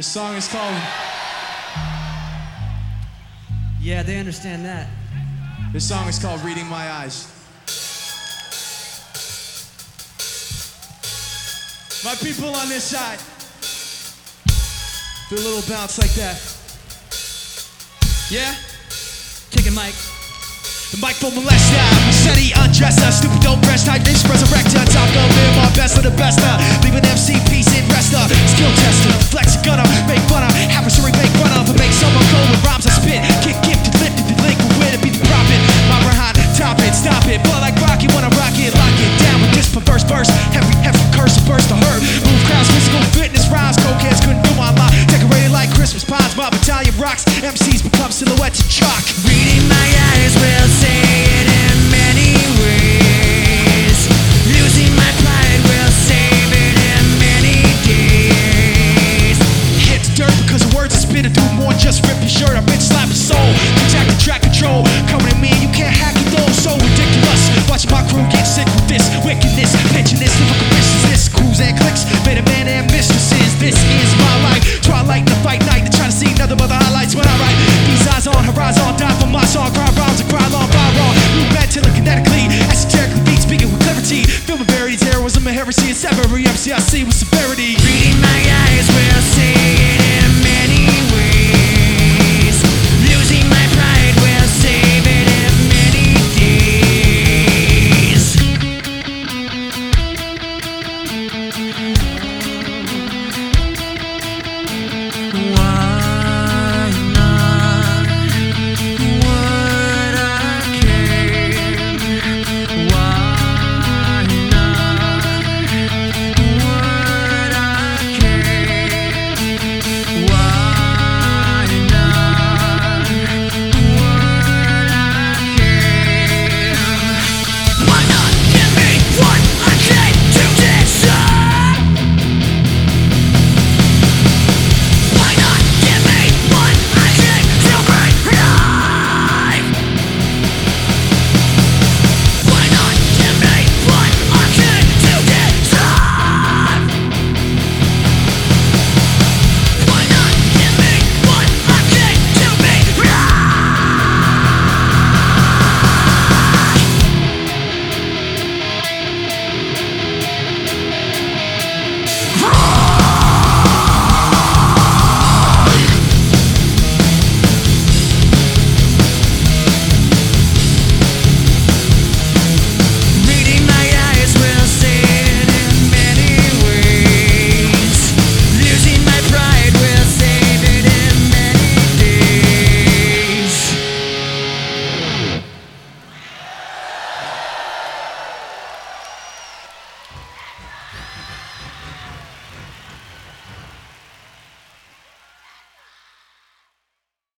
This song is called. Yeah, they understand that. This song is called "Reading My Eyes." My people on this side. Do a little bounce like that. Yeah? Take it, Mike. The microphone molester, Machete undresser, stupid don't breast, tight bitch, resurrector, top gun, live my best of the best, uh, leave an MC piece in rester, skill tester, flex a gunner, make fun of, adversary make fun of, but make someone go with rhymes I spit, kick gifted, lifted, delinquent, with to be the profit, my behind, top it, stop it, blow like Rocky when I rock it, lock it down with this perverse verse. Heavy, heavy curse, a burst of hurt, move crowds, physical fitness, rhymes, cokeheads couldn't do my lot, decorated like Christmas pies, my battalion rocks, MCs become silhouettes of chalk. Than just rip your shirt. I bitch slap your soul. Protect the track control. Coming at me, you can't hack it though. So ridiculous. Watch my crew get sick with this wickedness. Pitching this lyrical business. Crews and clicks. A man and mistresses. This is my life. Twilight the fight night. They're trying to see nothing but the highlights when I write. These eyes on horizon. Die for my song. Cry rhymes and cry long. Cry wrong. Move mentally, kinetically. Esoterically beat. Speaking with clarity. Film a varied terrorism and heresy. And every MC I see with severity. Reading my eyes will